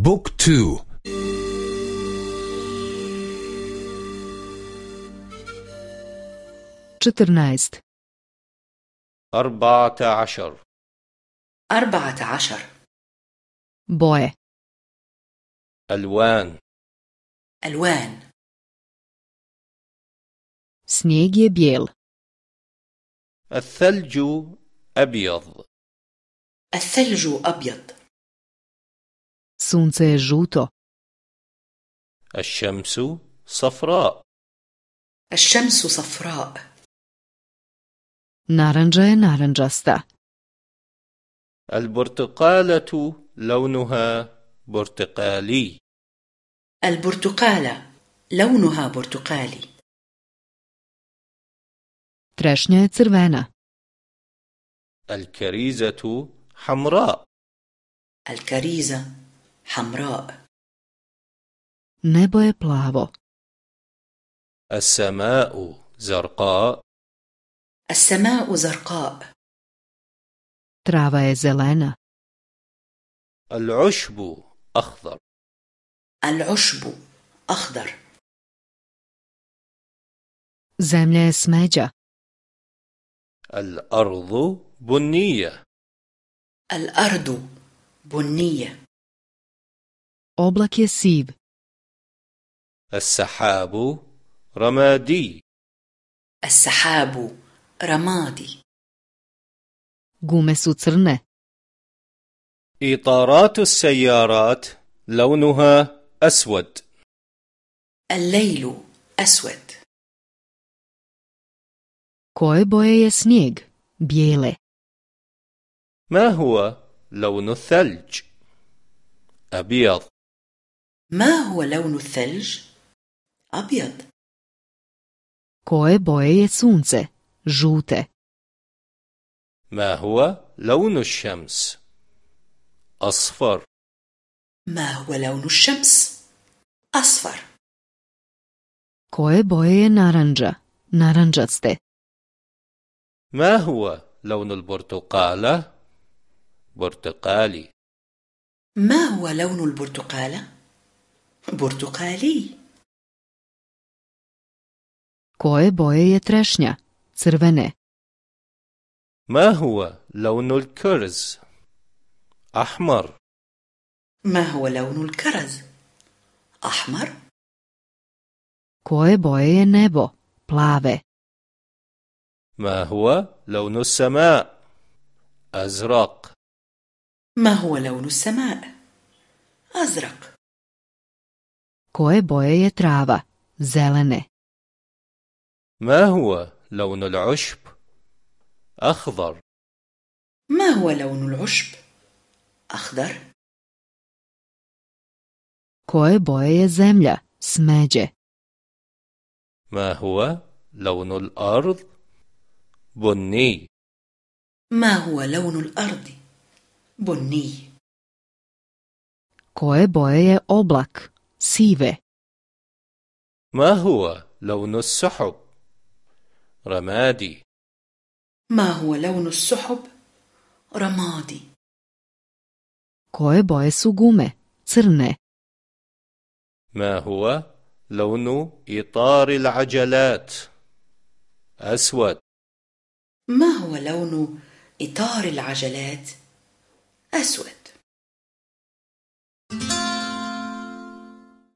بوك تو. četrnaest أربعة عشر. أربعة عشر. boje ألوان. ألوان. je bijel الثلج أبيض. الثلج أبيض. Sunce je žuto. الشمس صفراء. الشمس صفراء. Naranđa je naranđasta. البرتقالة لونها برتقالي. البرتقالة لونها برتقالي. Trešnja je crvena. الكريزة حمراء. الكريزة حمراء. Nebo je plavo السماء زرقاء. السماء زرقاء. Trava je zelena العشب أخضر. العشب أخضر. Zemlja je smeđa الأرض بنية. الأرض بنية. Oblak je siv السحاب رمادي. السحاب رمادي. Gume su crne. إطارات السيارات لونها أسود. الليل أسود. Koje boje je snijeg? Bijele. ما هو لون الثلج؟ أبيض. ما هو لون الثلج؟ أبيض. Koje boje je sunce? Žute. ما هو لون الشمس؟ أصفر. ما هو لون الشمس؟ أصفر. Koje boje je naranđa naranđaste ما هو لون البرتقالة؟ برتقالي. ما هو لون البرتقالة؟ برتقالي. Koje boje je trešnja? Crvene. ما هو لون الكرز؟ أحمر. ما هو لون الكرز؟ أحمر. Koje boje je nebo? Plave. ما هو لون السماء؟ أزرق. ما هو لون السماء؟ أزرق. Koje boje je trava zelene. ما هو لون العشب أخضر ما هو لون العشب؟ أخضر koje boje je zemlja smeđe. ما هو لون الأرض بني ما هو لون الأرض؟ بني koje boje je oblak sive ما هو لون السحب؟ رمادي. ما هو لون السحب؟ رمادي. koje boje su gume crne ما هو لون إطار العجلات؟ أسود. ما هو لون إطار العجلات؟ أسود.